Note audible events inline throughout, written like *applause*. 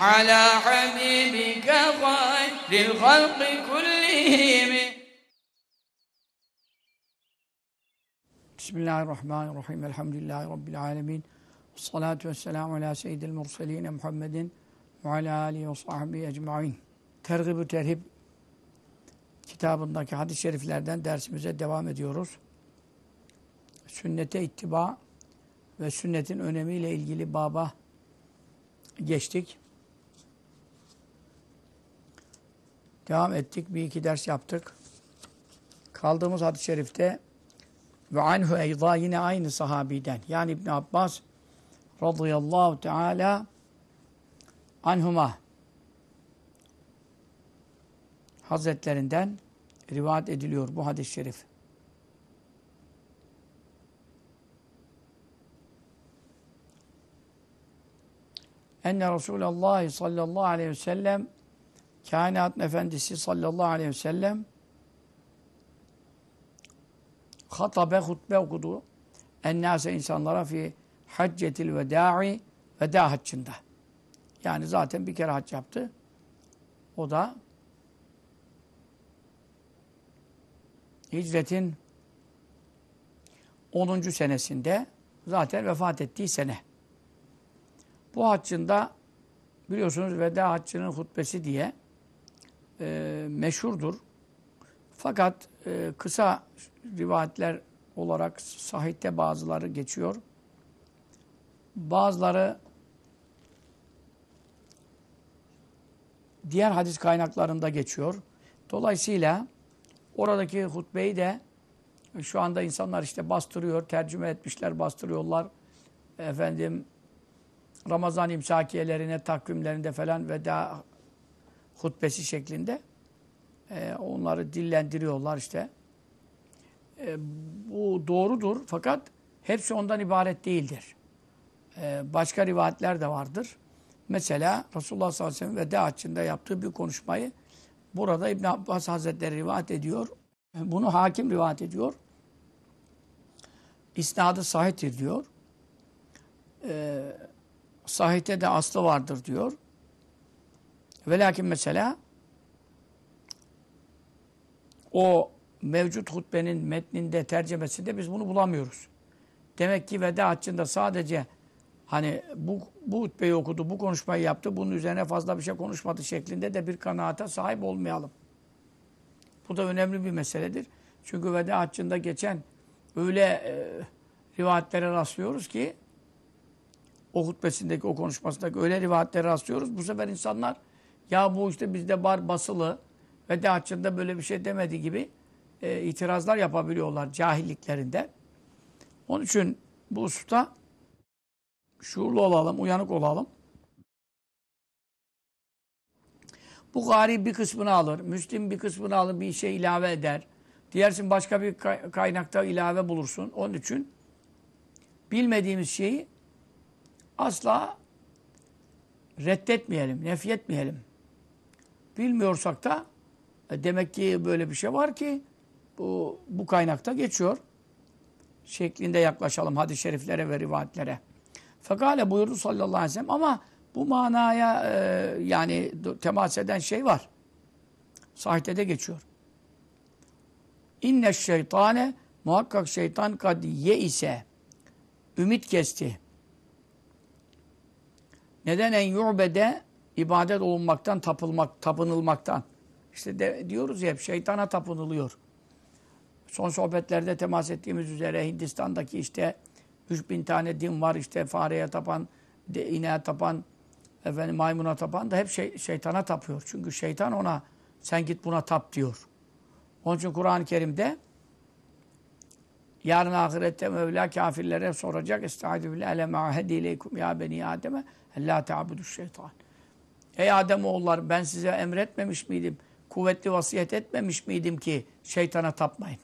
على حبيبك خير الخلق كلهم بسم الله الرحمن الرحيم الحمد لله رب العالمين والصلاة والسلام على سيد المرسلين محمد وعلى آله وصحبه ecmaîn. Tergib-ü Terhib kitabındaki hadis-i şeriflerden dersimize devam ediyoruz. Sünnete ittiba ve sünnetin önemiyle ilgili baba geçtik. Devam ettik. Bir iki ders yaptık. Kaldığımız hadis-i şerifte ve anhu eyda yine aynı sahabiden. Yani İbn Abbas radıyallahu teala anhuma hazretlerinden rivayet ediliyor bu hadis-i şerif. Enne Resulallah sallallahu aleyhi ve sellem kainatın efendisi sallallahu aleyhi ve sellem hatabe hutbe okudu. Ennâse insanlara fi haccetil veda'i veda haccında. Yani zaten bir kere hac yaptı. O da hicretin 10. senesinde zaten vefat ettiği sene. Bu haccında biliyorsunuz veda haccının hutbesi diye e, meşhurdur. Fakat e, kısa rivayetler olarak sahihte bazıları geçiyor. Bazıları diğer hadis kaynaklarında geçiyor. Dolayısıyla oradaki hutbeyi de şu anda insanlar işte bastırıyor, tercüme etmişler, bastırıyorlar. Efendim Ramazan imsakiyelerine, takvimlerinde falan veda hutbesi şeklinde e, onları dillendiriyorlar işte. E, bu doğrudur fakat hepsi ondan ibaret değildir. E, başka rivayetler de vardır. Mesela Resulullah sallallahu aleyhi ve sellem veda haccında yaptığı bir konuşmayı burada İbn Abbas Hazretleri rivayet ediyor. Bunu hakim rivayet ediyor. İsnadı sahihtir diyor. E, sahihte de aslı vardır diyor. Ve lakin mesela o mevcut hutbenin metninde, tercemesinde biz bunu bulamıyoruz. Demek ki veda haccında sadece hani bu, bu hutbeyi okudu, bu konuşmayı yaptı, bunun üzerine fazla bir şey konuşmadı şeklinde de bir kanaata sahip olmayalım. Bu da önemli bir meseledir. Çünkü veda haccında geçen öyle e, rivayetlere rastlıyoruz ki o hutbesindeki, o konuşmasındaki öyle rivayetlere rastlıyoruz. Bu sefer insanlar ya bu işte bizde bar basılı veda haccında böyle bir şey demedi gibi e, itirazlar yapabiliyorlar cahilliklerinde. Onun için bu hususta şuurlu olalım, uyanık olalım. Bukhari bir kısmını alır, Müslim bir kısmını alır, bir şey ilave eder. Diğersin başka bir kaynakta ilave bulursun. Onun için bilmediğimiz şeyi asla reddetmeyelim, nefyetmeyelim. Bilmiyorsak da e, demek ki böyle bir şey var ki bu, bu kaynakta geçiyor. Şeklinde yaklaşalım hadis-i şeriflere ve rivayetlere. Fekale buyurdu sallallahu aleyhi ve sellem ama bu manaya e, yani temas eden şey var. Sahihte de geçiyor. İnne şeytane muhakkak şeytan kad ye ise ümit kesti. Neden en yu'bede ibadet olunmaktan, tapılmak, tapınılmaktan. İşte de, diyoruz ya hep şeytana tapınılıyor. Son sohbetlerde temas ettiğimiz üzere Hindistan'daki işte 3000 tane din var işte fareye tapan, de, ineğe tapan, efendim maymuna tapan da hep şey, şeytana tapıyor. Çünkü şeytan ona sen git buna tap diyor. Onun için Kur'an-ı Kerim'de yarın ahirette Mevla kafirlere soracak. Estaizu billahi ele ma'hedi ileykum ya beni Adem'e la ta'budu şeytan. Ey Adem oğullar ben size emretmemiş miydim? Kuvvetli vasiyet etmemiş miydim ki şeytana tapmayın?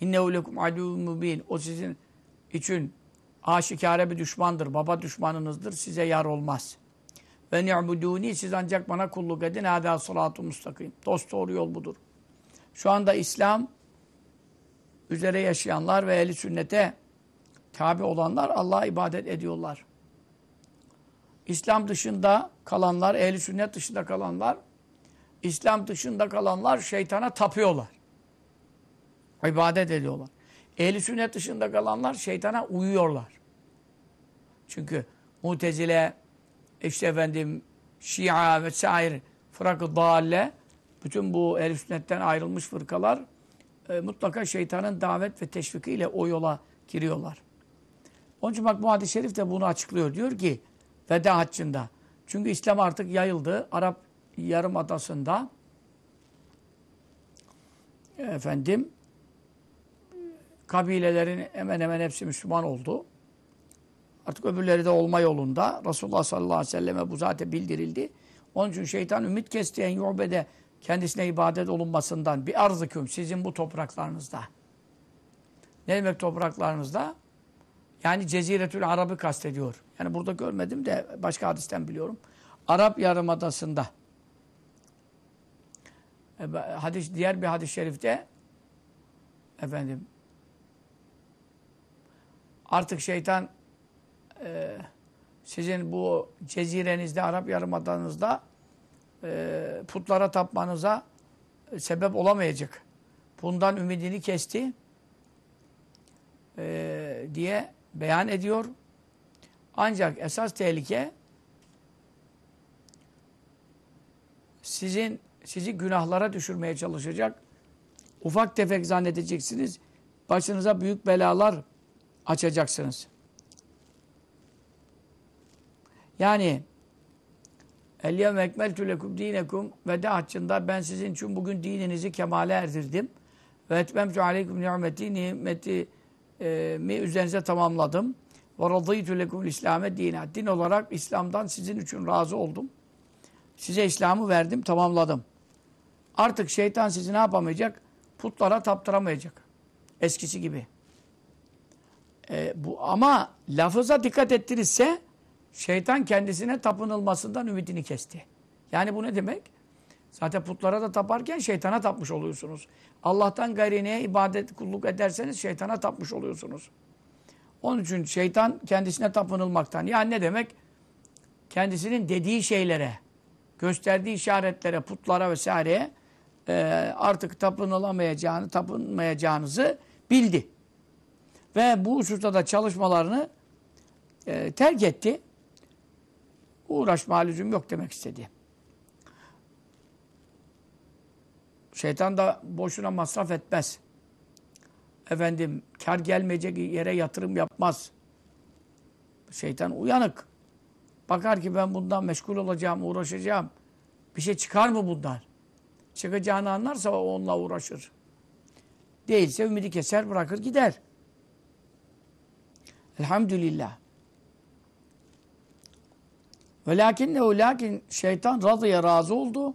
İnnehu lekum aduvun mubin. O sizin için aşikare bir düşmandır. Baba düşmanınızdır. Size yar olmaz. Ve ni'buduni siz ancak bana kulluk edin. Hâdâ salatu mustakim. Dost doğru yol budur. Şu anda İslam üzere yaşayanlar ve ehli sünnete tabi olanlar Allah'a ibadet ediyorlar. İslam dışında kalanlar, ehli sünnet dışında kalanlar, İslam dışında kalanlar şeytana tapıyorlar. İbadet ediyorlar. Ehli sünnet dışında kalanlar şeytana uyuyorlar. Çünkü Mutezile, işte efendim Şia ve sair fırakı dalle bütün bu ehl sünnetten ayrılmış fırkalar e, mutlaka şeytanın davet ve teşvikiyle o yola giriyorlar. Onun için bak bu hadis-i şerif de bunu açıklıyor. Diyor ki veda haccında. Çünkü İslam artık yayıldı. Arap Yarımadası'nda efendim kabilelerin hemen hemen hepsi Müslüman oldu. Artık öbürleri de olma yolunda. Resulullah sallallahu aleyhi ve selleme bu zaten bildirildi. Onun için şeytan ümit kesti en yu'bede kendisine ibadet olunmasından bir arzıküm sizin bu topraklarınızda. Ne demek topraklarınızda? Yani Ceziretül Arab'ı kastediyor. Yani burada görmedim de başka hadisten biliyorum. Arap Yarımadası'nda. Hadis, diğer bir hadis-i şerifte efendim artık şeytan e, sizin bu cezirenizde, Arap Yarımadası'nda e, putlara tapmanıza e, sebep olamayacak. Bundan ümidini kesti e, diye beyan ediyor. Ancak esas tehlike sizin sizi günahlara düşürmeye çalışacak. Ufak tefek zannedeceksiniz. Başınıza büyük belalar açacaksınız. Yani Elyevme ekmeltü lekum dinekum veda haccında ben sizin için bugün dininizi kemale erdirdim. Ve etmemtü aleyküm nimeti nimeti mi üzerinize tamamladım. Ve radıytü lekum İslam'e dine. Din olarak İslam'dan sizin için razı oldum. Size İslam'ı verdim, tamamladım. Artık şeytan sizi ne yapamayacak? Putlara taptıramayacak. Eskisi gibi. E, bu Ama lafıza dikkat ettirirse şeytan kendisine tapınılmasından ümidini kesti. Yani bu ne demek? Zaten putlara da taparken şeytana tapmış oluyorsunuz. Allah'tan gayri ibadet kulluk ederseniz şeytana tapmış oluyorsunuz. Onun için şeytan kendisine tapınılmaktan. Yani ne demek? Kendisinin dediği şeylere, gösterdiği işaretlere, putlara vesaireye e, artık tapınılamayacağını, tapınmayacağınızı bildi. Ve bu hususta da çalışmalarını e, terk etti. Uğraşma lüzum yok demek istedi. Şeytan da boşuna masraf etmez. Efendim kar gelmeyecek yere yatırım yapmaz. Şeytan uyanık. Bakar ki ben bundan meşgul olacağım, uğraşacağım. Bir şey çıkar mı bundan? Çıkacağını anlarsa onunla uğraşır. Değilse ümidi keser, bırakır gider. Elhamdülillah. Ve lakinnehu lakin şeytan razıya razı oldu.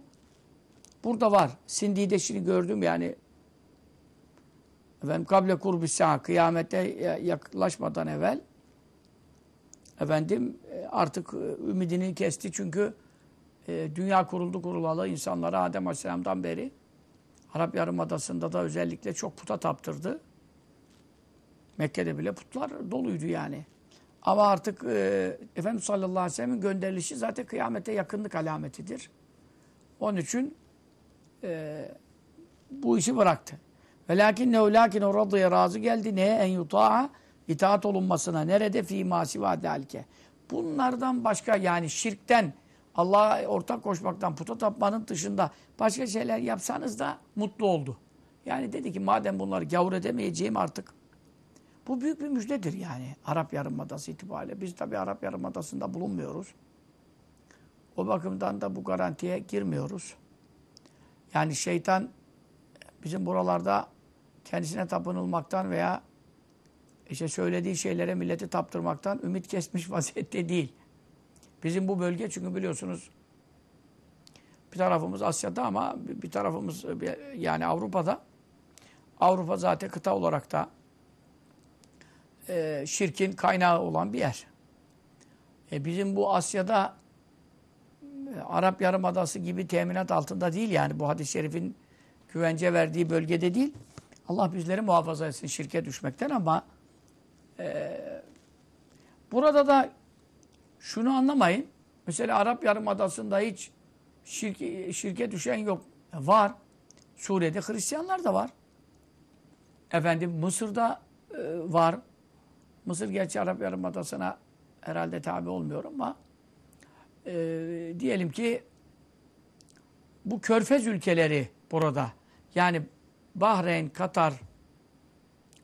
Burada var. Sindideşini gördüm yani. Efendim kable kurbi sa'a kıyamete yaklaşmadan evvel efendim e, artık e, ümidini kesti çünkü e, dünya kuruldu kurulalı insanlara Adem Aleyhisselam'dan beri Arap Yarımadası'nda da özellikle çok puta taptırdı. Mekke'de bile putlar doluydu yani. Ama artık e, Efendimiz sallallahu aleyhi ve sellem'in gönderilişi zaten kıyamete yakınlık alametidir. Onun için e, bu işi bıraktı. Ve lakin ne lakin o radıya razı geldi neye en yuta'a itaat olunmasına nerede fi masiva dalike. Bunlardan başka yani şirkten Allah'a ortak koşmaktan puta tapmanın dışında başka şeyler yapsanız da mutlu oldu. Yani dedi ki madem bunları gavur edemeyeceğim artık bu büyük bir müjdedir yani Arap Yarımadası itibariyle. Biz tabi Arap Yarımadası'nda bulunmuyoruz. O bakımdan da bu garantiye girmiyoruz. Yani şeytan bizim buralarda kendisine tapınılmaktan veya işte söylediği şeylere milleti taptırmaktan ümit kesmiş *laughs* vaziyette değil. Bizim bu bölge çünkü biliyorsunuz bir tarafımız Asya'da ama bir tarafımız yani Avrupa'da. Avrupa zaten kıta olarak da şirkin kaynağı olan bir yer. E, bizim bu Asya'da Arap Yarımadası gibi teminat altında değil yani bu hadis-i şerifin güvence verdiği bölgede değil. Allah bizleri muhafaza etsin şirke düşmekten ama e, burada da şunu anlamayın. Mesela Arap Yarımadası'nda hiç şirke, şirke düşen yok. Var. Suriye'de Hristiyanlar da var. Efendim Mısır'da e, var. Mısır gerçi Arap Yarımadası'na herhalde tabi olmuyor ama e, diyelim ki bu körfez ülkeleri burada yani Bahreyn, Katar,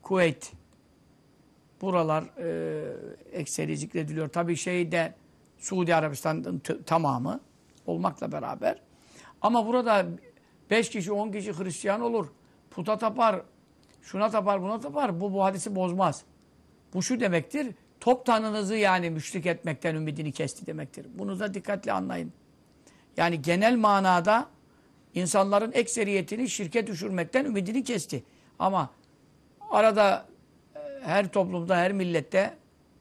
Kuveyt buralar e, ekseri zikrediliyor. Tabii şeyde Suudi Arabistan'ın tamamı olmakla beraber. Ama burada 5 kişi 10 kişi Hristiyan olur. Puta tapar, şuna tapar, buna tapar. Bu bu hadisi bozmaz. Bu şu demektir. Top tanınızı yani müşrik etmekten ümidini kesti demektir. Bunu da dikkatli anlayın. Yani genel manada insanların ekseriyetini şirke düşürmekten ümidini kesti. Ama arada e, her toplumda, her millette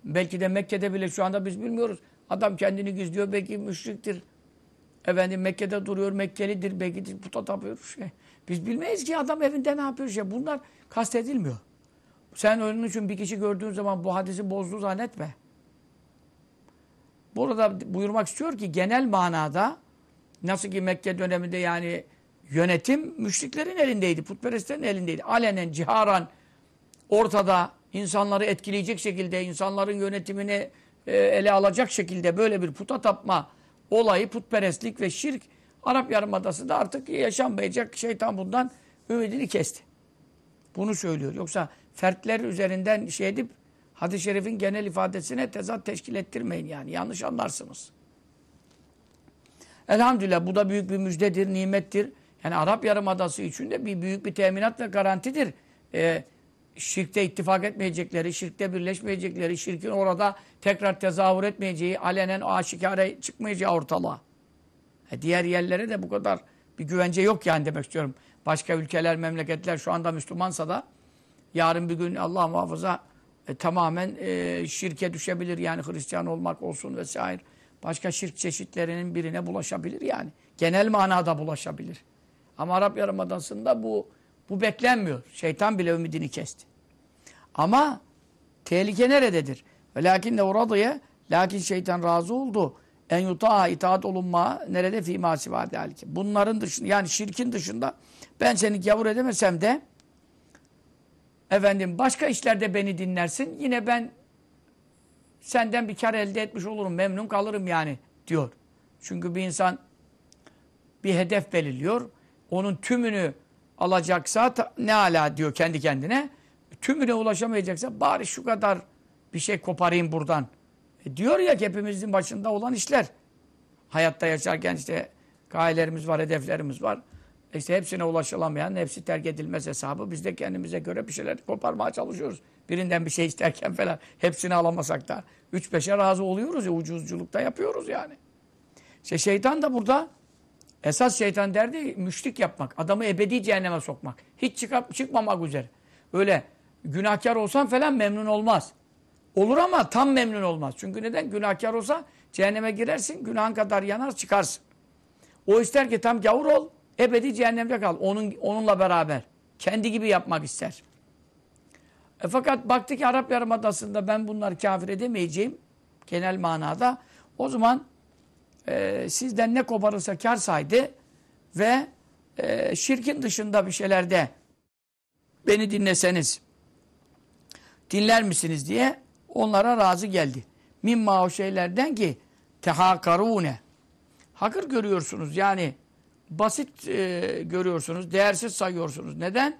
belki de Mekke'de bile şu anda biz bilmiyoruz. Adam kendini gizliyor belki müşriktir. Efendim Mekke'de duruyor, Mekkelidir, belki puta tapıyor. Şey. Biz bilmeyiz ki adam evinde ne yapıyor. Şey. Bunlar kastedilmiyor. Sen onun için bir kişi gördüğün zaman bu hadisi bozdu zannetme. Burada buyurmak istiyor ki genel manada nasıl ki Mekke döneminde yani yönetim müşriklerin elindeydi, putperestlerin elindeydi. Alenen, ciharan ortada insanları etkileyecek şekilde, insanların yönetimini e, ele alacak şekilde böyle bir puta tapma olayı, putperestlik ve şirk Arap Yarımadası da artık yaşanmayacak. Şeytan bundan ümidini kesti. Bunu söylüyor. Yoksa fertler üzerinden şey edip hadis-i şerifin genel ifadesine tezat teşkil ettirmeyin yani. Yanlış anlarsınız. Elhamdülillah bu da büyük bir müjdedir, nimettir. Yani Arap Yarımadası için de bir büyük bir teminat ve garantidir. Ee, şirkte ittifak etmeyecekleri, şirkte birleşmeyecekleri, şirkin orada tekrar tezahür etmeyeceği, alenen aşikare çıkmayacağı ortalığa. E diğer yerlere de bu kadar bir güvence yok yani demek istiyorum. Başka ülkeler, memleketler şu anda Müslümansa da yarın bir gün Allah muhafaza e, tamamen e, şirke düşebilir. Yani Hristiyan olmak olsun vesaire. Başka şirk çeşitlerinin birine bulaşabilir yani. Genel manada bulaşabilir. Ama Arap Yarımadası'nda bu bu beklenmiyor. Şeytan bile ümidini kesti. Ama tehlike nerededir? Lakin de orada lakin şeytan razı oldu. En yutağa itaat olunma nerede fi masiva Bunların dışında yani şirkin dışında ben seni gavur edemesem de efendim başka işlerde beni dinlersin. Yine ben senden bir kar elde etmiş olurum. Memnun kalırım yani diyor. Çünkü bir insan bir hedef belirliyor. Onun tümünü alacaksa ne ala diyor kendi kendine. Tümüne ulaşamayacaksa bari şu kadar bir şey koparayım buradan. E diyor ya hepimizin başında olan işler. Hayatta yaşarken işte gayelerimiz var, hedeflerimiz var. İşte hepsine ulaşılamayan, hepsi terk edilmez hesabı. Biz de kendimize göre bir şeyler koparmaya çalışıyoruz. Birinden bir şey isterken falan hepsini alamasak da. Üç beşe razı oluyoruz ya ucuzculukta yapıyoruz yani. İşte şeytan da burada esas şeytan derdi müşrik yapmak. Adamı ebedi cehenneme sokmak. Hiç çıkıp, çıkmamak üzere. Öyle günahkar olsan falan memnun olmaz. Olur ama tam memnun olmaz. Çünkü neden? Günahkar olsa cehenneme girersin, günahın kadar yanar çıkarsın. O ister ki tam gavur ol, ebedi cehennemde kal. Onun, onunla beraber. Kendi gibi yapmak ister. E fakat baktı ki Arap Yarımadası'nda ben bunları kafir edemeyeceğim genel manada. O zaman e, sizden ne koparırsa kar saydı ve e, şirkin dışında bir şeylerde beni dinleseniz dinler misiniz diye onlara razı geldi. Mimma o şeylerden ki tehakarune hakır görüyorsunuz yani basit e, görüyorsunuz, değersiz sayıyorsunuz. Neden?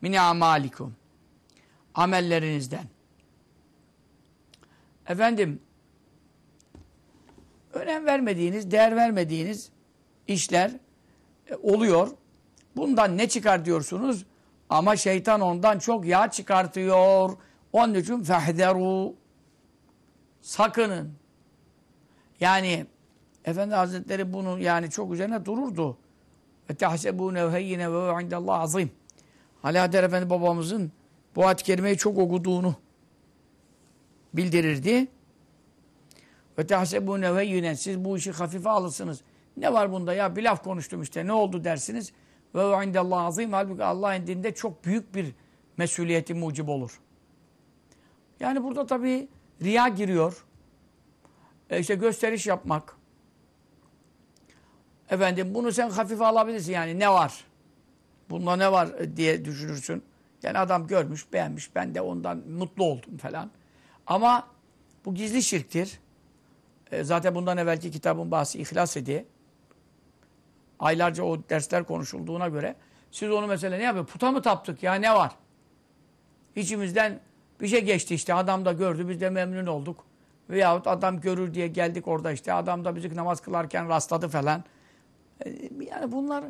Mini amalikum. Amellerinizden. Efendim, önem vermediğiniz, değer vermediğiniz işler e, oluyor. Bundan ne çıkar diyorsunuz? Ama şeytan ondan çok yağ çıkartıyor. Onun için fehderu. Sakının. Yani Efendi Hazretleri bunu yani çok üzerine dururdu. Ve tehsebûne heyyine ve indallah azim. Adel Efendi babamızın bu ayet-i kerimeyi çok okuduğunu bildirirdi. Ve tehsebûne heyyine siz bu işi hafife alırsınız. Ne var bunda ya bir laf konuştum işte ne oldu dersiniz. Ve indallah azim. Halbuki Allah indinde çok büyük bir mesuliyeti mucib olur. Yani burada tabii riya giriyor. E işte gösteriş yapmak. Efendim bunu sen hafife alabilirsin yani ne var? Bunda ne var e, diye düşünürsün. Yani adam görmüş, beğenmiş. Ben de ondan mutlu oldum falan. Ama bu gizli şirktir. E, zaten bundan evvelki kitabın bahsi İhlas Edi. Aylarca o dersler konuşulduğuna göre siz onu mesela ne yapıyor? Puta mı taptık ya ne var? İçimizden bir şey geçti işte. Adam da gördü. Biz de memnun olduk. Veyahut adam görür diye geldik orada işte. Adam da bizi namaz kılarken rastladı falan. E, yani bunlar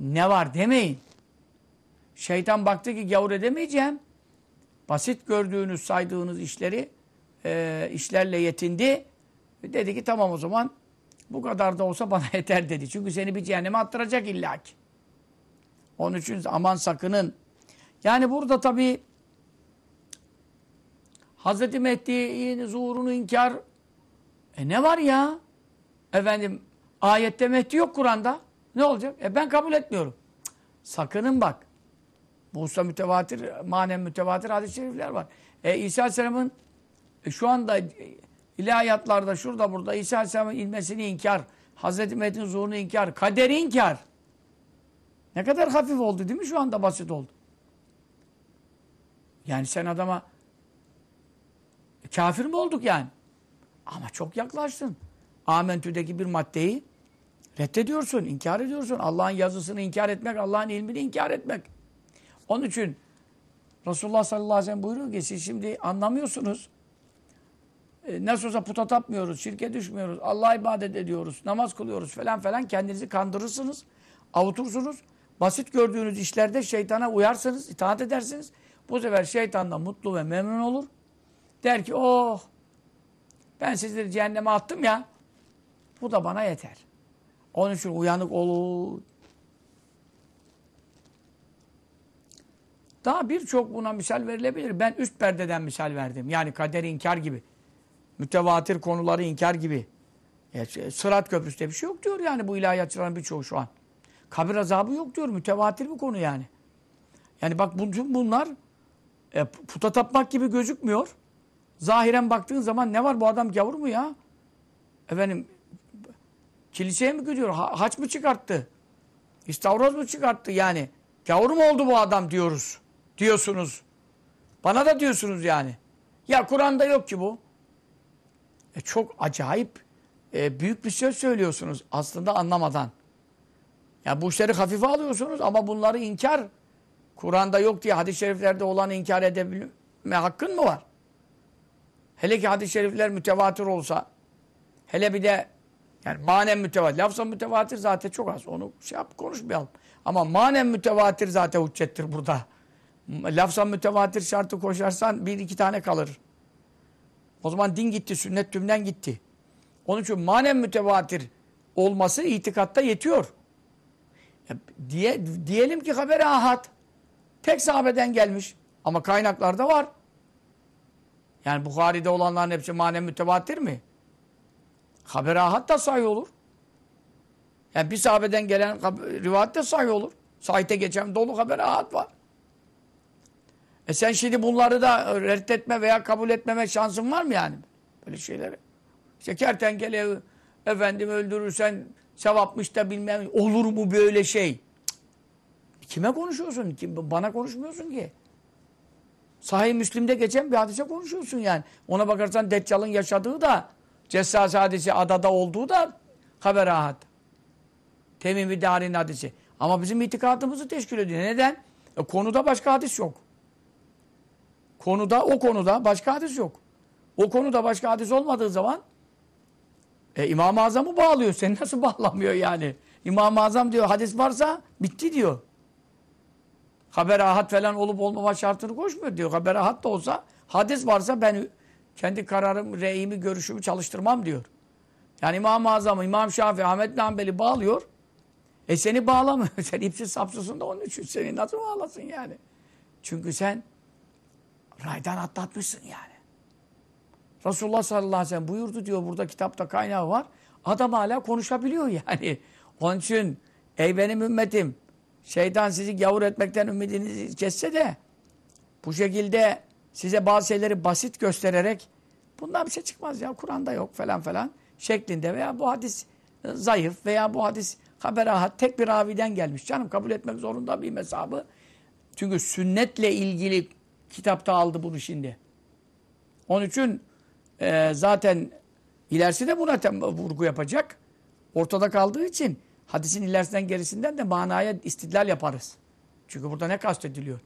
ne var demeyin. Şeytan baktı ki gavur edemeyeceğim. Basit gördüğünüz, saydığınız işleri e, işlerle yetindi. Dedi ki tamam o zaman bu kadar da olsa bana *laughs* yeter dedi. Çünkü seni bir cehenneme attıracak illaki. Onun için aman sakının. Yani burada tabii Hazreti Mehdi'nin zuhurunu inkar e ne var ya? Efendim ayette Mehdi yok Kur'an'da. Ne olacak? E ben kabul etmiyorum. Sakının bak. Musa mütevatir, manen mütevatir hadis-i şerifler var. E, İsa Aleyhisselam'ın e, şu anda e, ilahiyatlarda şurada burada İsa Aleyhisselam'ın ilmesini inkar, Hazreti Mehdi'nin zuhurunu inkar, kaderi inkar. Ne kadar hafif oldu değil mi? Şu anda basit oldu. Yani sen adama e, kafir mi olduk yani? Ama çok yaklaştın. Amentü'deki bir maddeyi reddediyorsun, inkar ediyorsun. Allah'ın yazısını inkar etmek, Allah'ın ilmini inkar etmek. Onun için Resulullah sallallahu aleyhi ve sellem buyuruyor ki siz şimdi anlamıyorsunuz. E, nasıl olsa puta tapmıyoruz, şirke düşmüyoruz, Allah'a ibadet ediyoruz, namaz kılıyoruz falan falan kendinizi kandırırsınız, avutursunuz. Basit gördüğünüz işlerde şeytana uyarsınız, itaat edersiniz. Bu sefer şeytan da mutlu ve memnun olur. Der ki oh ben sizleri cehenneme attım ya bu da bana yeter. Onun için uyanık olun. Daha birçok buna misal verilebilir. Ben üst perdeden misal verdim. Yani kader inkar gibi. Mütevatir konuları inkar gibi. Ya, Sırat köprüsünde bir şey yok diyor yani bu ilahiyatçıların birçoğu şu an. Kabir azabı yok diyor. Mütevatir bir konu yani. Yani bak bütün bunlar e, puta tapmak gibi gözükmüyor. Zahiren baktığın zaman ne var bu adam gavur mu ya? Efendim kiliseye mi gidiyor? Ha, haç mı çıkarttı? İstavroz mu çıkarttı yani? Gavur mu oldu bu adam diyoruz. Diyorsunuz. Bana da diyorsunuz yani. Ya Kur'an'da yok ki bu. E çok acayip e, büyük bir söz söylüyorsunuz aslında anlamadan. Ya bu işleri hafife alıyorsunuz ama bunları inkar Kur'an'da yok diye hadis-i şeriflerde olanı inkar edebilme hakkın mı var? Hele ki hadis-i şerifler mütevatir olsa hele bir de yani manen mütevatir. Lafza mütevatir zaten çok az. Onu şey yap konuşmayalım. Ama manen mütevatir zaten hüccettir burada. Lafza mütevatir şartı koşarsan bir iki tane kalır. O zaman din gitti, sünnet tümden gitti. Onun için manen mütevatir olması itikatta yetiyor. E, diye, diyelim ki haber ahad. Tek sahabeden gelmiş. Ama kaynaklarda var. Yani Bukhari'de olanların hepsi manen mütevatir mi? Haber da sahih olur. Yani bir sahabeden gelen rivayet de sahih olur. Sahite geçen dolu haber ahad var. E sen şimdi bunları da reddetme veya kabul etmeme şansın var mı yani? Böyle şeyleri. İşte kertenkele efendim öldürürsen sevapmış da bilmem olur mu böyle şey? Kime konuşuyorsun? Kim, bana konuşmuyorsun ki. Sahih Müslim'de geçen bir hadise konuşuyorsun yani. Ona bakarsan Deccal'ın yaşadığı da Cessas hadisi adada olduğu da haber ahad. Temimi Darin hadisi. Ama bizim itikadımızı teşkil ediyor. Neden? E, konuda başka hadis yok. Konuda, o konuda başka hadis yok. O konuda başka hadis olmadığı zaman e, İmam-ı Azam'ı bağlıyor. Seni nasıl bağlamıyor yani? İmam-ı Azam diyor hadis varsa bitti diyor. Haber ahad falan olup olmama şartını koşmuyor diyor. Haber ahad da olsa hadis varsa ben kendi kararım, reyimi, görüşümü çalıştırmam diyor. Yani İmam-ı Azam, İmam Şafii, Ahmet Nambeli bağlıyor. E seni bağlamıyor. *laughs* sen ipsiz sapsızsın da onun için seni nasıl bağlasın yani? Çünkü sen raydan atlatmışsın yani. Resulullah sallallahu aleyhi ve sellem buyurdu diyor burada kitapta kaynağı var. Adam hala konuşabiliyor yani. Onun için ey benim ümmetim şeytan sizi gavur etmekten ümidinizi kesse de bu şekilde size bazı şeyleri basit göstererek bundan bir şey çıkmaz ya Kur'an'da yok falan falan şeklinde veya bu hadis zayıf veya bu hadis haber ahad tek bir raviden gelmiş. Canım kabul etmek zorunda bir hesabı. Çünkü sünnetle ilgili kitapta aldı bunu şimdi. Onun için e, zaten ilerisi de buna vurgu yapacak. Ortada kaldığı için hadisin ilerisinden gerisinden de manaya istidlal yaparız. Çünkü burada ne kastediliyor?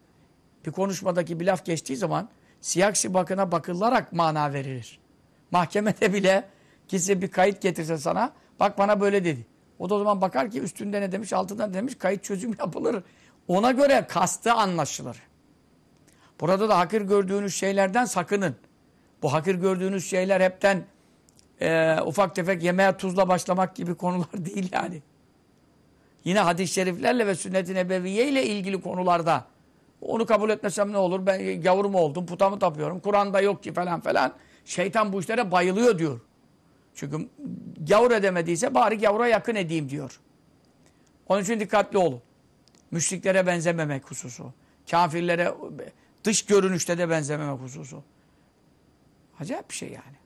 Bir konuşmadaki bir laf geçtiği zaman siyaksi bakına bakılarak mana verilir. Mahkemede bile kimse bir kayıt getirse sana bak bana böyle dedi. O da o zaman bakar ki üstünde ne demiş altında ne demiş kayıt çözüm *laughs* yapılır. Ona göre kastı anlaşılır. Burada da hakir gördüğünüz şeylerden sakının. Bu hakir gördüğünüz şeyler hepten e, ufak tefek yemeğe tuzla başlamak gibi *laughs* konular değil yani. Yine hadis-i şeriflerle ve sünnet-i nebeviye ile ilgili konularda onu kabul etmesem ne olur? Ben gavur mu oldum, puta mı tapıyorum, Kur'an'da yok ki falan falan. Şeytan bu işlere bayılıyor diyor. Çünkü gavur edemediyse bari gavura yakın edeyim diyor. Onun için dikkatli olun. Müşriklere benzememek hususu. Kafirlere dış görünüşte de benzememek hususu. Acayip bir şey yani.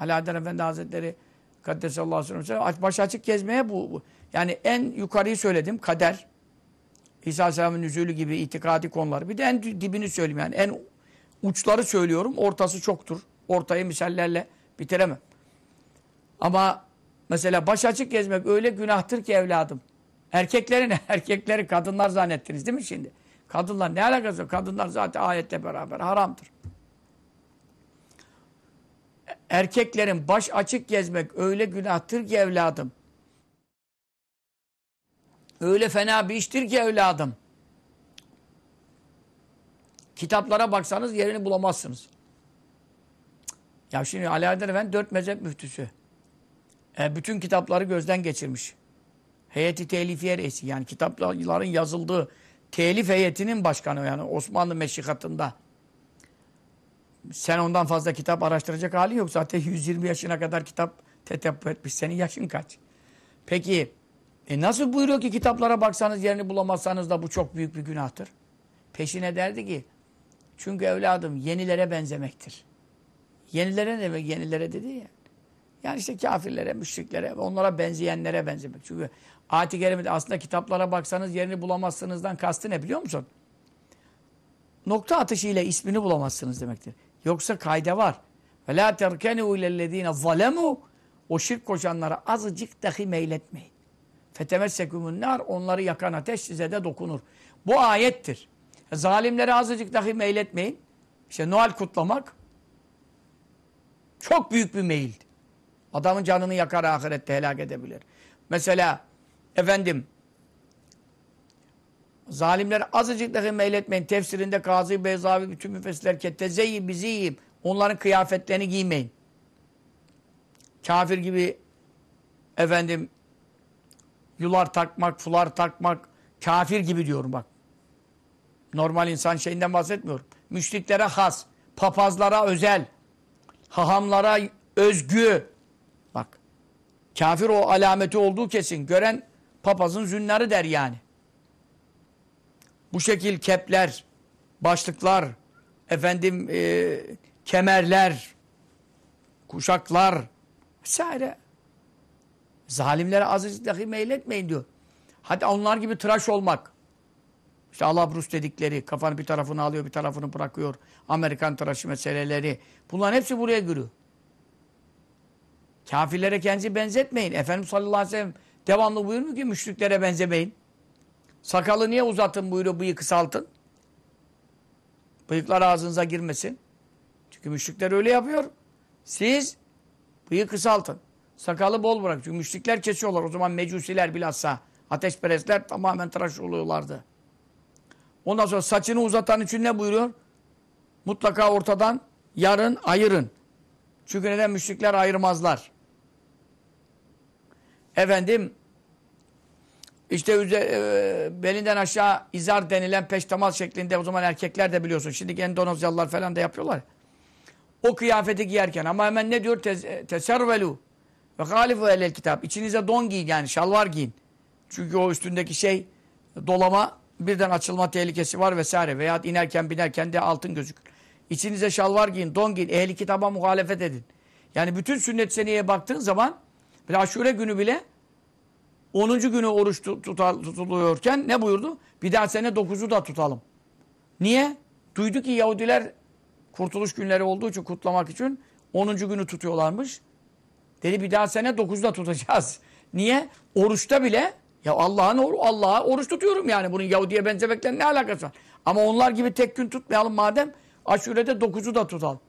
Alaaddin Efendi Hazretleri Kaddesallahu aleyhi ve sellem baş açık gezmeye bu, bu. Yani en yukarıyı söyledim. Kader. İsa Aleyhisselam'ın nüzulü gibi itikadi konuları. Bir de en dibini söyleyeyim yani. En uçları söylüyorum. Ortası çoktur. Ortayı misallerle bitiremem. Ama mesela baş açık gezmek öyle günahtır ki evladım. Erkeklerin *laughs* erkekleri kadınlar zannettiniz değil mi şimdi? Kadınlar ne alakası yok? Kadınlar zaten ayette beraber haramdır. Erkeklerin baş açık gezmek öyle günahtır ki evladım. Öyle fena bir iştir ki evladım. Kitaplara baksanız yerini bulamazsınız. Ya şimdi Alaaddin Efendi dört mezhep müftüsü. E, bütün kitapları gözden geçirmiş. Heyeti telifiye reisi yani kitapların yazıldığı telif heyetinin başkanı yani Osmanlı meşrikatında. Sen ondan fazla kitap araştıracak halin yok. Zaten 120 yaşına kadar kitap tetep etmiş. Senin yaşın kaç? Peki e nasıl buyuruyor ki kitaplara baksanız yerini bulamazsanız da bu çok büyük bir günahtır? Peşine derdi ki çünkü evladım yenilere benzemektir. Yenilere ne demek? Yenilere dedi ya. Yani işte kafirlere, müşriklere, onlara benzeyenlere benzemek. Çünkü ayet-i kerimede aslında kitaplara baksanız yerini bulamazsınızdan kastı ne biliyor musun? Nokta atışıyla ismini bulamazsınız demektir. Yoksa kayda var. Ve la terkenu ilellezine zalemu o şirk koşanlara azıcık dahi meyletmeyin. Fetemessekumun nar onları yakan ateş size de dokunur. Bu ayettir. Zalimlere azıcık dahi meyletmeyin. İşte Noel kutlamak çok büyük bir meyil. Adamın canını yakar ahirette helak edebilir. Mesela efendim zalimler azıcık dahi meyletmeyin. Tefsirinde Kazı Beyzavi bütün müfessirler kettezeyi biziyim. Onların kıyafetlerini giymeyin. Kafir gibi efendim yular takmak, fular takmak kafir gibi diyorum bak. Normal insan şeyinden bahsetmiyorum. Müşriklere has, papazlara özel, hahamlara özgü. Bak. Kafir o alameti olduğu kesin. Gören papazın zünnarı der yani. Bu şekil kepler, başlıklar, efendim e, kemerler, kuşaklar vesaire. Zalimlere azıcık dahi meyletmeyin diyor. Hadi onlar gibi tıraş olmak. İşte Allah Brus dedikleri kafanı bir tarafını alıyor bir tarafını bırakıyor. Amerikan tıraşı meseleleri. Bunların hepsi buraya giriyor. Kafirlere kendinizi benzetmeyin. Efendimiz sallallahu aleyhi ve sellem devamlı buyurmuyor ki müşriklere benzemeyin. Sakalı niye uzatın buyuruyor bıyığı kısaltın. Bıyıklar ağzınıza girmesin. Çünkü müşrikler öyle yapıyor. Siz bıyığı kısaltın. Sakalı bol bırak. Çünkü müşrikler kesiyorlar. O zaman mecusiler bilhassa ateşperestler tamamen tıraş oluyorlardı. Ondan sonra saçını uzatan için ne buyuruyor? Mutlaka ortadan yarın ayırın. Çünkü neden müşrikler ayırmazlar. efendim işte e, belinden aşağı izar denilen peştemal şeklinde o zaman erkekler de biliyorsun. Şimdi Endonezyalılar falan da yapıyorlar. O kıyafeti giyerken ama hemen ne diyor? Tez- Teservelu ve galifu elel kitap. İçinize don giyin yani şalvar giyin. Çünkü o üstündeki şey dolama birden açılma tehlikesi var vesaire. Veya inerken binerken de altın gözükür. İçinize şalvar giyin, don giyin. Ehli kitaba muhalefet edin. Yani bütün sünnet seneye baktığın zaman bir aşure günü bile 10. günü oruç tut- tutar- tutuluyorken ne buyurdu? Bir daha sene 9'u da tutalım. Niye? Duydu ki Yahudiler kurtuluş günleri olduğu için kutlamak için 10. günü tutuyorlarmış. Dedi bir daha sene 9'da tutacağız. Niye? Oruçta bile ya Allah'ın or Allah'a oruç tutuyorum yani. Bunun Yahudi'ye benzemekle ne alakası var? Ama onlar gibi tek gün tutmayalım madem aşurede 9'u da tutalım.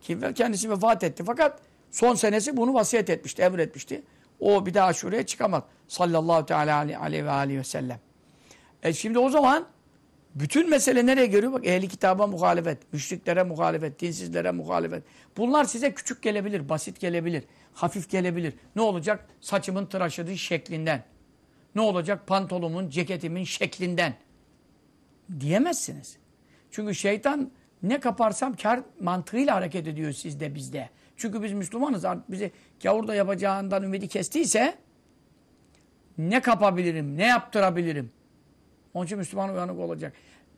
Kim kendisi vefat etti. Fakat son senesi bunu vasiyet etmişti, emretmişti. O bir daha aşureye çıkamaz. Sallallahu teala aleyhi ve aleyhi ve sellem. E şimdi o zaman bütün mesele nereye geliyor? Bak ehli kitaba muhalefet, müşriklere muhalefet, dinsizlere muhalefet. Bunlar size küçük gelebilir, basit gelebilir, hafif gelebilir. Ne olacak? Saçımın tıraşıdığı şeklinden. Ne olacak? Pantolonumun, ceketimin şeklinden. Diyemezsiniz. Çünkü şeytan ne kaparsam kar mantığıyla hareket ediyor sizde bizde. Çünkü biz Müslümanız. Artık bizi gavurda yapacağından ümidi kestiyse ne kapabilirim, ne yaptırabilirim? Onun için Müslüman uyanık olacak.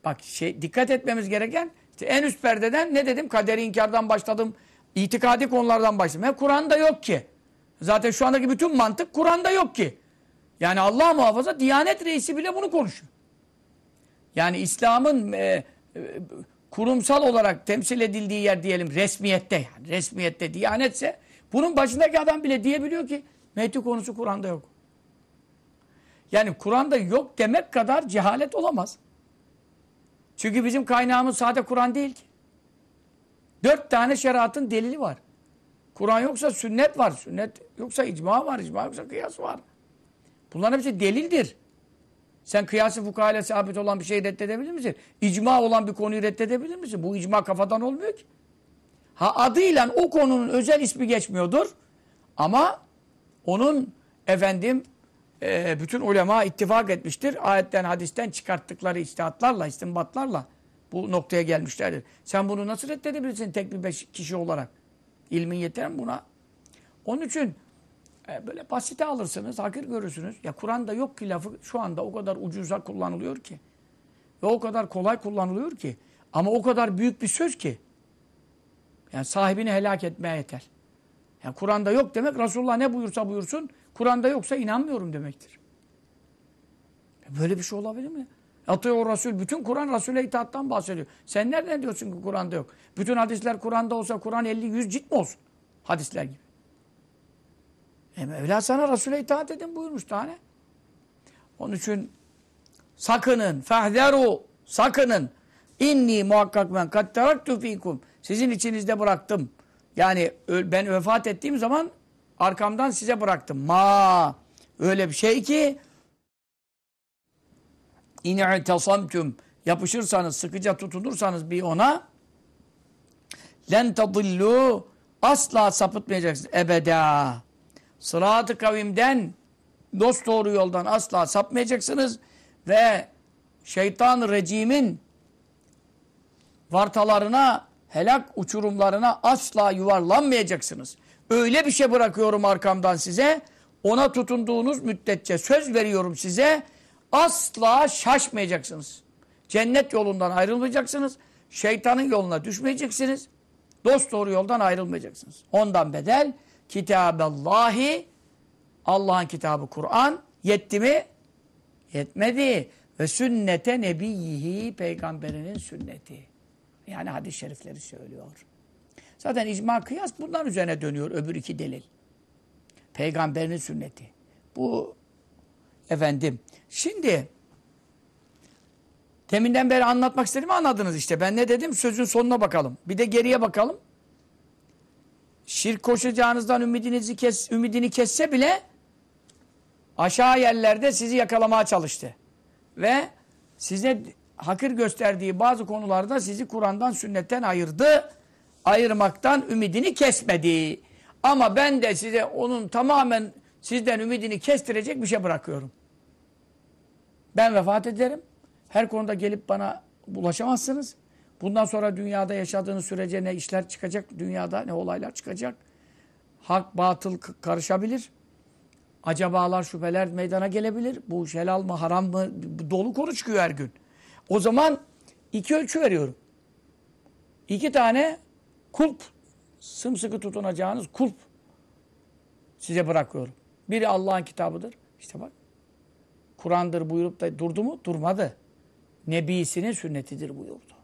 Bak şey dikkat etmemiz gereken işte en üst perdeden ne dedim? Kaderi inkardan başladım. itikadi konulardan başladım. Hem Kur'an'da yok ki. Zaten şu andaki bütün mantık Kur'an'da yok ki. Yani Allah muhafaza Diyanet Reisi bile bunu konuşuyor. Yani İslam'ın e, e, kurumsal olarak temsil edildiği yer diyelim resmiyette yani resmiyette Diyanetse bunun başındaki adam bile diyebiliyor ki Mehdi konusu Kur'an'da yok. Yani Kur'an'da yok demek kadar cehalet olamaz. Çünkü bizim kaynağımız sade Kur'an değil ki. Dört tane şeriatın delili var. Kur'an yoksa sünnet var. Sünnet yoksa icma var. icma yoksa kıyas var. Bunların hepsi delildir. Sen kıyası fukayla sabit olan bir şeyi reddedebilir misin? İcma olan bir konuyu reddedebilir misin? Bu icma kafadan olmuyor ki. Ha adıyla o konunun özel ismi geçmiyordur. Ama onun efendim e, bütün ulema ittifak etmiştir. Ayetten, hadisten çıkarttıkları içtihatlarla, istinbatlarla bu noktaya gelmişlerdir. Sen bunu nasıl reddedebilirsin tek bir beş kişi olarak? İlmin yeter mi buna? Onun için e, böyle basite alırsınız, hakir görürsünüz. Ya Kur'an'da yok ki lafı şu anda o kadar ucuza kullanılıyor ki. Ve o kadar kolay kullanılıyor ki. Ama o kadar büyük bir söz ki. Yani sahibini helak etmeye yeter. Yani Kur'an'da yok demek Resulullah ne buyursa buyursun Kur'an'da yoksa inanmıyorum demektir. Böyle bir şey olabilir mi? Atıyor o Resul. Bütün Kur'an Resul'e itaattan bahsediyor. Sen nereden diyorsun ki Kur'an'da yok? Bütün hadisler Kur'an'da olsa Kur'an 50-100 cilt mi olsun? Hadisler gibi. E Mevla sana Resul'e itaat edin buyurmuş tane. Onun için sakının, fehderu, sakının. İnni muhakkak ben kad teraktu fikum. Sizin içinizde bıraktım. Yani ben vefat ettiğim zaman arkamdan size bıraktım. Ma öyle bir şey ki İni tasamtum yapışırsanız, sıkıca tutunursanız bir ona len tadillu asla sapıtmayacaksınız ebeda. Sırat-ı kavimden dost doğru yoldan asla sapmayacaksınız ve şeytan recimin vartalarına, helak uçurumlarına asla yuvarlanmayacaksınız. Öyle bir şey bırakıyorum arkamdan size. Ona tutunduğunuz müddetçe söz veriyorum size. Asla şaşmayacaksınız. Cennet yolundan ayrılmayacaksınız. Şeytanın yoluna düşmeyeceksiniz. Dost doğru yoldan ayrılmayacaksınız. Ondan bedel kitaballahi Allah'ın kitabı Kur'an yetti mi? Yetmedi. Ve sünnete nebiyyihi peygamberinin sünneti. Yani hadis-i şerifleri söylüyor. Zaten icma kıyas bunlar üzerine dönüyor öbür iki delil. Peygamberinin sünneti. Bu efendim. Şimdi deminden beri anlatmak istediğimi anladınız işte. Ben ne dedim? Sözün sonuna bakalım. Bir de geriye bakalım. Şirk koşacağınızdan ümidinizi kes, ümidini kesse bile aşağı yerlerde sizi yakalamaya çalıştı. Ve size hakir gösterdiği bazı konularda sizi Kur'an'dan, sünnetten ayırdı. Ayırmaktan ümidini kesmedi. Ama ben de size onun tamamen sizden ümidini kestirecek bir şey bırakıyorum. Ben vefat ederim. Her konuda gelip bana ulaşamazsınız. Bundan sonra dünyada yaşadığınız sürece ne işler çıkacak, dünyada ne olaylar çıkacak. Hak, batıl karışabilir. Acabalar, şüpheler meydana gelebilir. Bu helal mı, haram mı? Dolu konu çıkıyor her gün. O zaman iki ölçü veriyorum. İki tane kulp, sımsıkı tutunacağınız kulp size bırakıyorum. Biri Allah'ın kitabıdır. İşte bak. Kur'an'dır buyurup da durdu mu? Durmadı. Nebisinin sünnetidir buyurdu.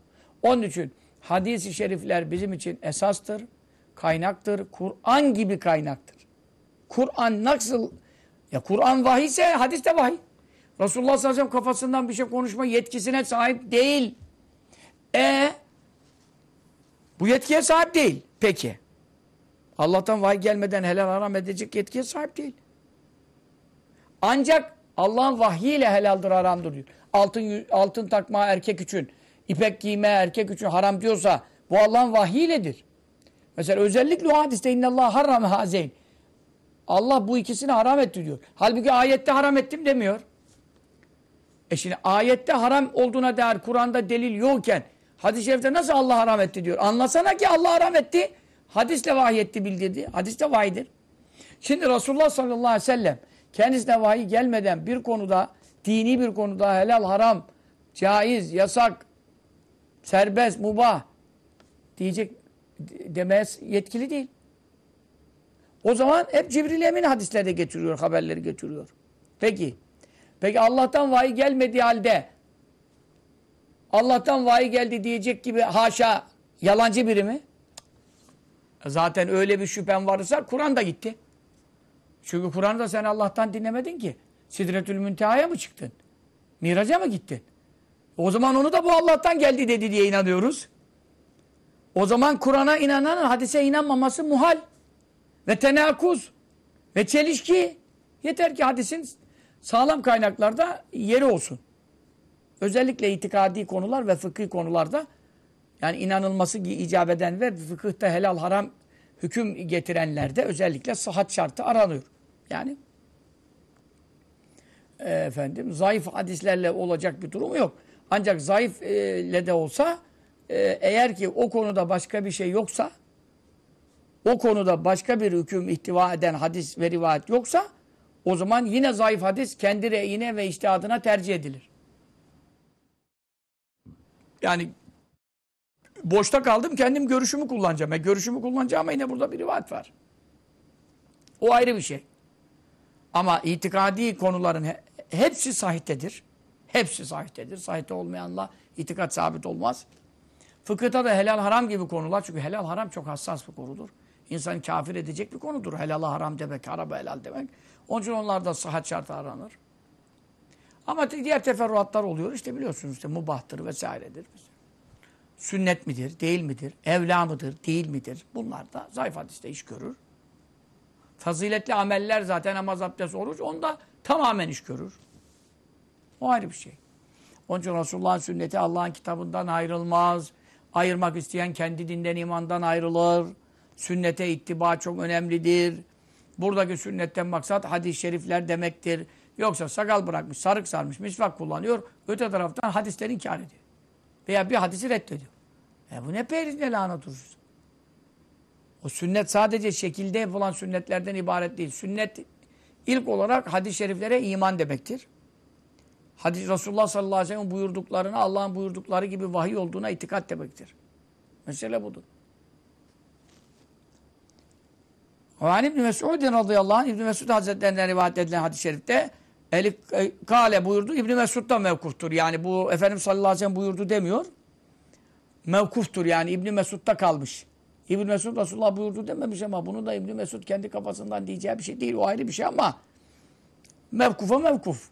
Onun için hadis-i şerifler bizim için esastır, kaynaktır. Kur'an gibi kaynaktır. Kur'an nasıl ya Kur'an vahiy ise hadis de vahiy. Resulullah sallallahu aleyhi ve sellem kafasından bir şey konuşma yetkisine sahip değil. E bu yetkiye sahip değil. Peki. Allah'tan vahiy gelmeden helal haram edecek yetkiye sahip değil. Ancak Allah'ın vahyiyle helaldir haramdır diyor. Altın, altın takma erkek için, ipek giyme erkek için haram diyorsa bu Allah'ın vahyiyledir. Mesela özellikle o hadiste innallah harram hazeyn. Allah bu ikisini haram etti diyor. Halbuki ayette haram ettim demiyor. E şimdi ayette haram olduğuna dair Kur'an'da delil yokken hadis-i şerifte nasıl Allah haram etti diyor. Anlasana ki Allah haram etti. Hadisle vahyetti bildirdi. Hadis de vahidir. Şimdi Resulullah sallallahu aleyhi ve sellem kendisine vahiy gelmeden bir konuda, dini bir konuda helal, haram, caiz, yasak, serbest, mubah diyecek demeye yetkili değil. O zaman hep Cibril Emin hadislerde getiriyor, haberleri getiriyor. Peki. Peki Allah'tan vahiy gelmediği halde Allah'tan vahiy geldi diyecek gibi haşa yalancı biri mi? Zaten öyle bir şüphen varsa Kur'an da gitti. Çünkü Kur'an'da sen Allah'tan dinlemedin ki. Sidretül Münteha'ya mı çıktın? Miraca mı gittin? O zaman onu da bu Allah'tan geldi dedi diye inanıyoruz. O zaman Kur'an'a inanan hadise inanmaması muhal. Ve tenakuz. Ve çelişki. Yeter ki hadisin sağlam kaynaklarda yeri olsun. Özellikle itikadi konular ve fıkhi konularda yani inanılması icap eden ve fıkıhta helal haram hüküm getirenlerde özellikle sıhhat şartı aranıyor. Yani e, efendim zayıf hadislerle olacak bir durum yok. Ancak zayıf ile de olsa e, eğer ki o konuda başka bir şey yoksa o konuda başka bir hüküm ihtiva eden hadis ve rivayet yoksa o zaman yine zayıf hadis kendi reyine ve iştihadına tercih edilir. Yani boşta kaldım kendim görüşümü kullanacağım. E, görüşümü kullanacağım ama yine burada bir rivayet var. O ayrı bir şey. Ama itikadi konuların he, hepsi sahitedir. Hepsi sahitedir. Sahite olmayanla itikat sabit olmaz. Fıkıhta da helal haram gibi konular. Çünkü helal haram çok hassas bir konudur. İnsanı kafir edecek bir konudur. Helal haram demek, haraba helal demek. Onun için onlarda sıhhat şartı aranır. Ama diğer teferruatlar oluyor. İşte biliyorsunuz işte mubahtır vesairedir. Sünnet midir, değil midir? Evla mıdır, değil midir? Bunlar da zayıf hadiste iş görür. Faziletli ameller zaten namaz, abdest, oruç onda tamamen iş görür. O ayrı bir şey. Onun için Resulullah'ın sünneti Allah'ın kitabından ayrılmaz. Ayırmak isteyen kendi dinden imandan ayrılır. Sünnete ittiba çok önemlidir. Buradaki sünnetten maksat hadis-i şerifler demektir. Yoksa sakal bırakmış, sarık sarmış, misvak kullanıyor. Öte taraftan hadisleri inkar ediyor. Veya bir hadisi reddediyor. E bu ne periz ne lanet olsun. O sünnet sadece şekilde yapılan sünnetlerden ibaret değil. Sünnet ilk olarak hadis-i şeriflere iman demektir. Hadis Resulullah sallallahu aleyhi ve sellem buyurduklarına Allah'ın buyurdukları gibi vahiy olduğuna itikat demektir. Mesele budur. Ve an İbni Mesud'in radıyallahu anh İbni Mesud Hazretlerinden rivayet edilen hadis-i şerifte Eli kale buyurdu. İbni Mesud da mevkuftur. Yani bu Efendimiz sallallahu aleyhi ve sellem buyurdu demiyor. Mevkuftur yani İbni Mesud'da kalmış. İbni Mesud Resulullah buyurdu dememiş ama bunu da İbni Mesud kendi kafasından diyeceği bir şey değil. O ayrı bir şey ama mevkufa mevkuf.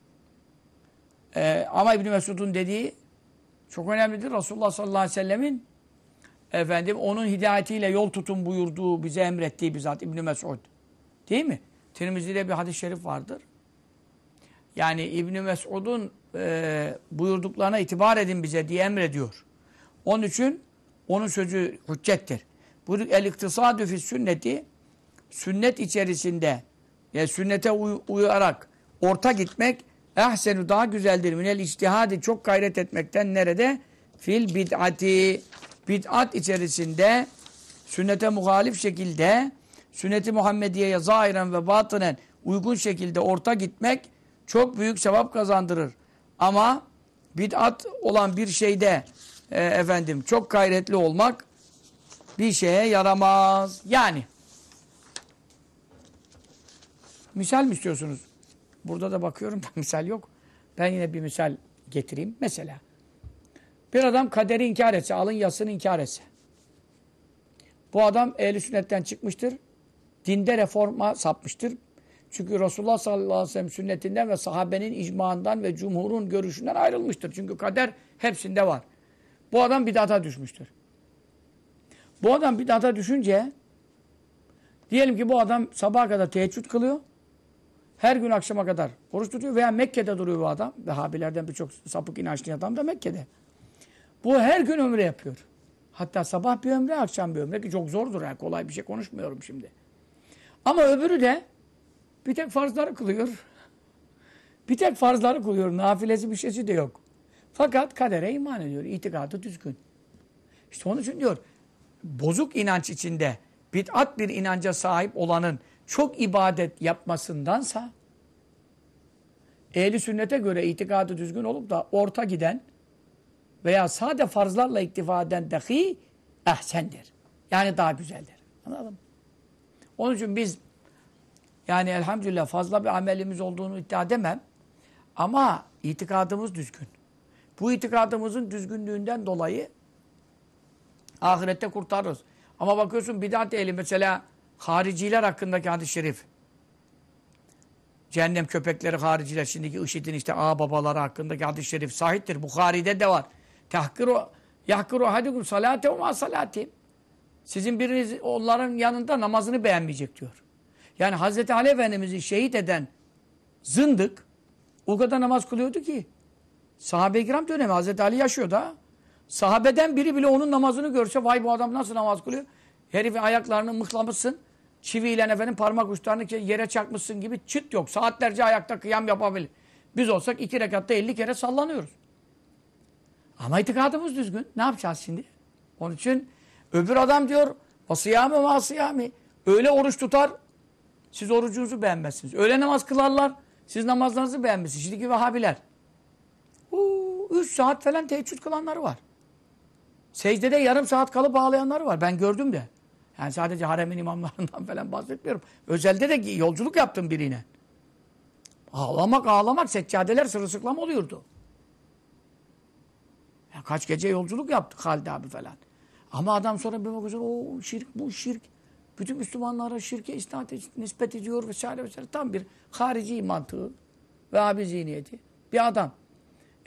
Ee, ama İbni Mesud'un dediği çok önemlidir. Resulullah sallallahu aleyhi ve sellemin efendim onun hidayetiyle yol tutun buyurduğu, bize emrettiği bizzat İbni Mesud. Değil mi? Tirmizi'de bir hadis-i şerif vardır. Yani İbni Mesud'un e, buyurduklarına itibar edin bize diye emrediyor. Onun için onun sözü hüccettir. Bu el iktisadü fi sünneti sünnet içerisinde yani sünnete uy- uyarak orta gitmek ehsenu daha güzeldir. Minel içtihadi çok gayret etmekten nerede? Fil bid'ati. Bid'at içerisinde sünnete muhalif şekilde sünnet-i Muhammediye'ye zahiren ve batınen uygun şekilde orta gitmek çok büyük sevap kazandırır. Ama bid'at olan bir şeyde e, efendim çok gayretli olmak bir şeye yaramaz. Yani misal mi istiyorsunuz? Burada da bakıyorum da *laughs* misal yok. Ben yine bir misal getireyim. Mesela bir adam kaderi inkar etse, alın yasını inkar etse. Bu adam ehli sünnetten çıkmıştır. Dinde reforma sapmıştır. Çünkü Resulullah sallallahu aleyhi ve sellem sünnetinden ve sahabenin icmağından ve cumhurun görüşünden ayrılmıştır. Çünkü kader hepsinde var. Bu adam bidata düşmüştür. Bu adam bidata düşünce diyelim ki bu adam sabaha kadar teheccüd kılıyor. Her gün akşama kadar oruç tutuyor veya Mekke'de duruyor bu adam. Vehhabilerden birçok sapık inançlı adam da Mekke'de. Bu her gün ömre yapıyor. Hatta sabah bir ömre, akşam bir ömre ki çok zordur. Yani kolay bir şey konuşmuyorum şimdi. Ama öbürü de bir tek farzları kılıyor. Bir tek farzları kılıyor. Nafilesi bir şeysi de yok. Fakat kadere iman ediyor. İtikadı düzgün. İşte onun için diyor bozuk inanç içinde bid'at bir inanca sahip olanın çok ibadet yapmasındansa ehli sünnete göre itikadı düzgün olup da orta giden veya sade farzlarla iktifa eden dahi ehsendir. Yani daha güzeldir. Anladın mı? Onun için biz yani elhamdülillah fazla bir amelimiz olduğunu iddia edemem. Ama itikadımız düzgün. Bu itikadımızın düzgünlüğünden dolayı ahirette kurtarırız. Ama bakıyorsun bidat ehli mesela hariciler hakkındaki hadis-i şerif. Cehennem köpekleri hariciler şimdiki IŞİD'in işte ağ babaları hakkındaki hadis-i şerif sahiptir. Bukhari'de de var. Tahkiru yahkiru hadikum salate ma salati. Sizin biriniz onların yanında namazını beğenmeyecek diyor. Yani Hazreti Ali Efendimiz'i şehit eden zındık o kadar namaz kılıyordu ki sahabe-i kiram dönemi Hazreti Ali yaşıyor da sahabeden biri bile onun namazını görse vay bu adam nasıl namaz kılıyor? Herifin ayaklarını mıhlamışsın çiviyle efendim parmak uçlarını yere çakmışsın gibi çıt yok. Saatlerce ayakta kıyam yapabilir. Biz olsak iki rekatta elli kere sallanıyoruz. Ama itikadımız düzgün. Ne yapacağız şimdi? Onun için öbür adam diyor vasıyame masıyami. Öyle oruç tutar siz orucunuzu beğenmezsiniz. Öyle namaz kılarlar siz namazlarınızı beğenmezsiniz. Şimdiki Vehhabiler. Uuu, üç saat falan teheccüd kılanları var. Secdede yarım saat kalıp ağlayanları var. Ben gördüm de. Yani sadece haremin imamlarından *laughs* falan bahsetmiyorum. Özelde de yolculuk yaptım birine. Ağlamak ağlamak seccadeler sırılsıklam oluyordu. Ya kaç gece yolculuk yaptık Halide abi falan. Ama adam sonra bir bakıyorsun o şirk bu şirk. Bütün Müslümanlara şirke isnat nispet ediyor vesaire vesaire. Tam bir harici mantığı ve abi zihniyeti. Bir adam.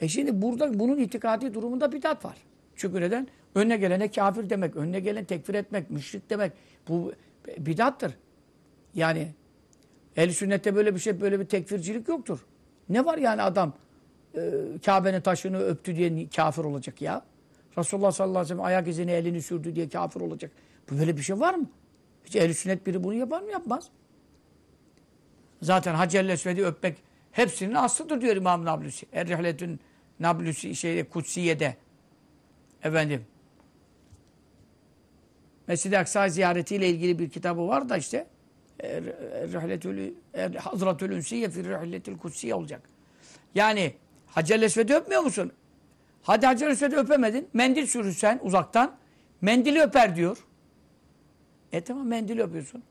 E şimdi burada bunun itikadi durumunda bidat var. Çünkü neden? Önüne gelene kafir demek, önüne gelen tekfir etmek, müşrik demek. Bu bidattır. Yani el sünnette böyle bir şey, böyle bir tekfircilik yoktur. Ne var yani adam e, Kabe'nin taşını öptü diye kafir olacak ya? Resulullah sallallahu aleyhi ve sellem ayak izini elini sürdü diye kafir olacak. Böyle bir şey var mı? Hiç ehl sünnet biri bunu yapar mı? Yapmaz. Zaten Hacer-i Esved'i öpmek hepsinin aslıdır diyor İmam Nablusi. Er-Rihletün Nablusi şeyde Kutsiye'de. Efendim. Mescid-i Aksa ziyaretiyle ilgili bir kitabı var da işte Er-Rihletül er, Hazretül Ünsiye fi Rihletül Kutsiye olacak. Yani Hacer-i Esved'i öpmüyor musun? Hadi Hacer-i Esved'i öpemedin. Mendil sürürsen uzaktan. Mendili öper diyor. E tamam mendil öpüyorsun.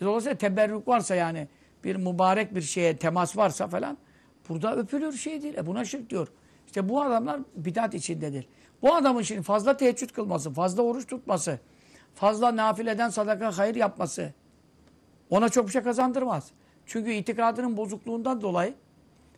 E, dolayısıyla teberrük varsa yani bir mübarek bir şeye temas varsa falan burada öpülür şey değil. E buna şirk diyor. İşte bu adamlar bidat içindedir. Bu adamın şimdi fazla teheccüd kılması, fazla oruç tutması, fazla nafileden sadaka hayır yapması ona çok bir şey kazandırmaz. Çünkü itikadının bozukluğundan dolayı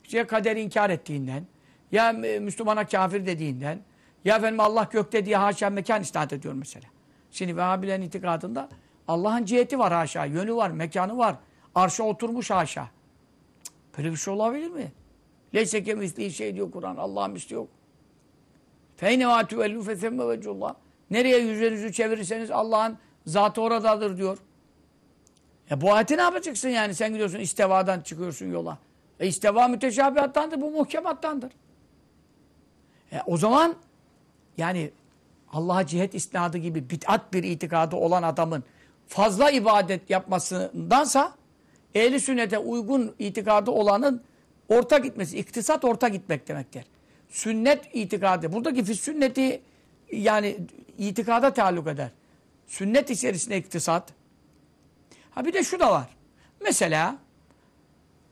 işte kaderi inkar ettiğinden, ya Müslümana kafir dediğinden, ya efendim Allah gökte diye haşa mekan istat ediyor mesela. Şimdi Vehhabilerin itikadında Allah'ın ciheti var haşa, yönü var, mekanı var. Arşa oturmuş haşa. Böyle bir şey olabilir mi? Leyse kemisliği şey diyor Kur'an. Allah'ın misli yok. Feyne ve tüvellü fesemme vecullah. Nereye yüzlerinizi çevirirseniz Allah'ın zatı oradadır diyor. E bu ayeti ne yapacaksın yani? Sen gidiyorsun istevadan çıkıyorsun yola. E isteva müteşabihattandır, bu muhkemattandır. E o zaman yani Allah'a cihet isnadı gibi bid'at bir itikadı olan adamın fazla ibadet yapmasındansa ehli sünnete uygun itikadı olanın orta gitmesi, iktisat orta gitmek demektir. Sünnet itikadı, buradaki fis sünneti yani itikada taalluk eder. Sünnet içerisinde iktisat. Ha bir de şu da var. Mesela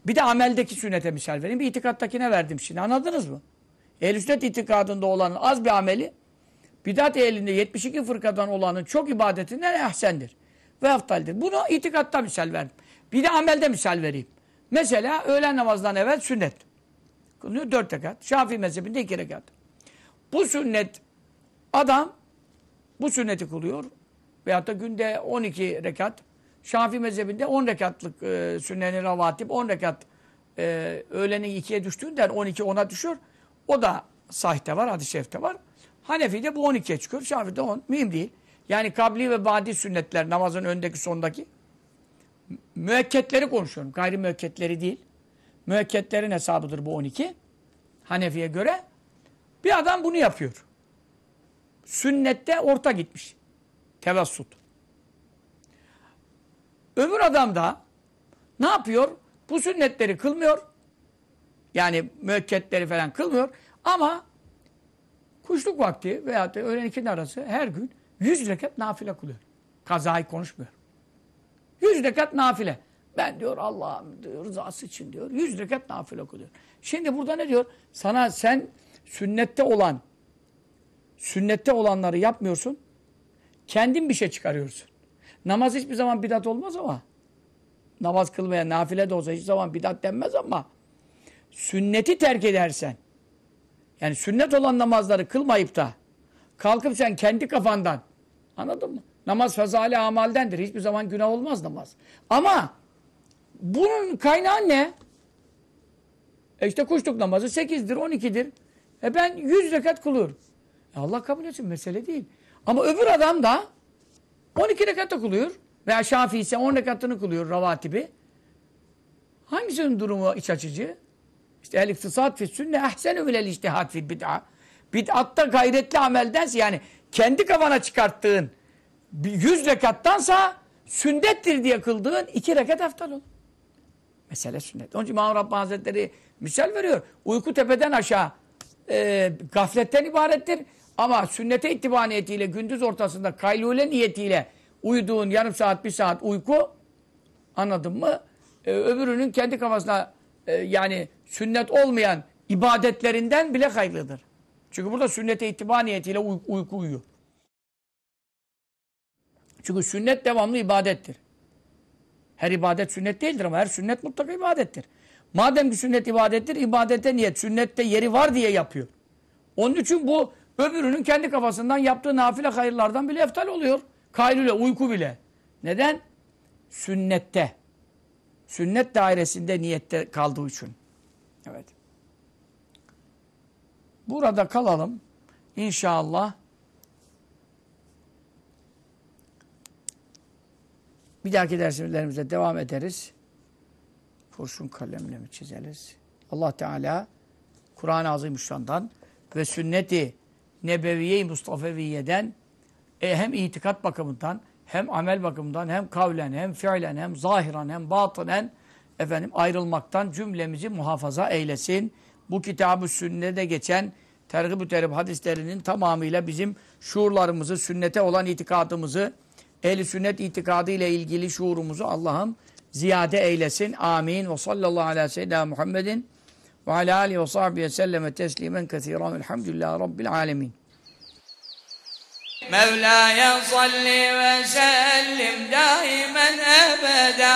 bir de ameldeki sünnete misal vereyim. Bir itikattakine verdim şimdi. Anladınız mı? Ehl-i sünnet itikadında olanın az bir ameli bidat ehlinde 72 fırkadan olanın çok ibadetinden ehsendir. Ve aftaldir. Bunu itikatta misal verdim. Bir de amelde misal vereyim. Mesela öğlen namazdan evvel sünnet. Kılınıyor dört rekat. Şafii mezhebinde iki rekat. Bu sünnet adam bu sünneti kılıyor. Veyahut da günde 12 rekat. Şafii mezhebinde 10 rekatlık e, sünnet-i ravatip 10 rekat e, öğlenin ikiye düştüğünden 12 10'a düşüyor. O da sahte var, hadis-i şerifte var. Hanefi'de bu 12'ye çıkıyor. Şafii'de 10. Mühim değil. Yani kabli ve badi sünnetler namazın öndeki sondaki müekketleri konuşuyorum. Gayri müekketleri değil. Müekketlerin hesabıdır bu 12. Hanefi'ye göre bir adam bunu yapıyor. Sünnette orta gitmiş. Tevessut. Öbür adam da ne yapıyor? Bu sünnetleri kılmıyor. Yani müekketleri falan kılmıyor. Ama kuşluk vakti veya öğlen ikinin arası her gün yüz rekat nafile kılıyor. Kazayı konuşmuyor. Yüz rekat nafile. Ben diyor Allah'ım diyor rızası için diyor. Yüz rekat nafile kılıyor. Şimdi burada ne diyor? Sana sen sünnette olan sünnette olanları yapmıyorsun. Kendin bir şey çıkarıyorsun. Namaz hiçbir zaman bidat olmaz ama. Namaz kılmaya nafile de olsa hiçbir zaman bidat denmez ama sünneti terk edersen yani sünnet olan namazları kılmayıp da kalkıp sen kendi kafandan anladın mı? Namaz fezali amaldendir. Hiçbir zaman günah olmaz namaz. Ama bunun kaynağı ne? E işte kuşluk namazı 8'dir, 12'dir. E ben 100 rekat kılıyorum. E Allah kabul etsin mesele değil. Ama öbür adam da 12 rekatta kılıyor. Veya Şafii ise 10 rekatını kılıyor ravatibi. Hangisinin durumu iç açıcı? İşte el iktisat fi sünne ahsenu minel içtihat fi bid'a. Bid'atta gayretli ameldense yani kendi kafana çıkarttığın 100 rekattansa sünnettir diye kıldığın 2 rekat eftal olur. Mesele sünnet. Onun için İmam Rabbani Hazretleri misal veriyor. Uyku tepeden aşağı e, gafletten ibarettir. Ama sünnete ittiba niyetiyle gündüz ortasında kaylule niyetiyle uyuduğun yarım saat bir saat uyku anladın mı? E, öbürünün kendi kafasına e, yani sünnet olmayan ibadetlerinden bile hayırlıdır. Çünkü burada sünnete ittiba niyetiyle uy uyku uyuyor. Çünkü sünnet devamlı ibadettir. Her ibadet sünnet değildir ama her sünnet mutlaka ibadettir. Madem ki sünnet ibadettir, ibadete niyet, sünnette yeri var diye yapıyor. Onun için bu öbürünün kendi kafasından yaptığı nafile hayırlardan bile eftal oluyor. Kaylule, uyku bile. Neden? Sünnette. Sünnet dairesinde niyette kaldığı için. Evet. Burada kalalım. İnşallah. Bir dahaki derslerimizde devam ederiz. Kurşun kalemle mi çizeriz? Allah Teala Kur'an-ı Azimüşşan'dan ve sünneti Nebeviye-i Mustafeviye'den e, hem itikat bakımından hem amel bakımından hem kavlen hem fiilen hem zahiren hem batınen efendim ayrılmaktan cümlemizi muhafaza eylesin Bu kitabı sünnete geçen tergib-ü terib hadislerinin tamamıyla bizim şuurlarımızı, sünnete olan itikadımızı, ehli sünnet itikadı ile ilgili şuurumuzu Allah'ım ziyade eylesin. Amin. Ve sallallahu ala seyyidina Muhammedin ve ala alihi ve sahbihi selleme teslimen kethiren. Elhamdülillahi Rabbil alemin. مولاي صل وسلم دائما ابدا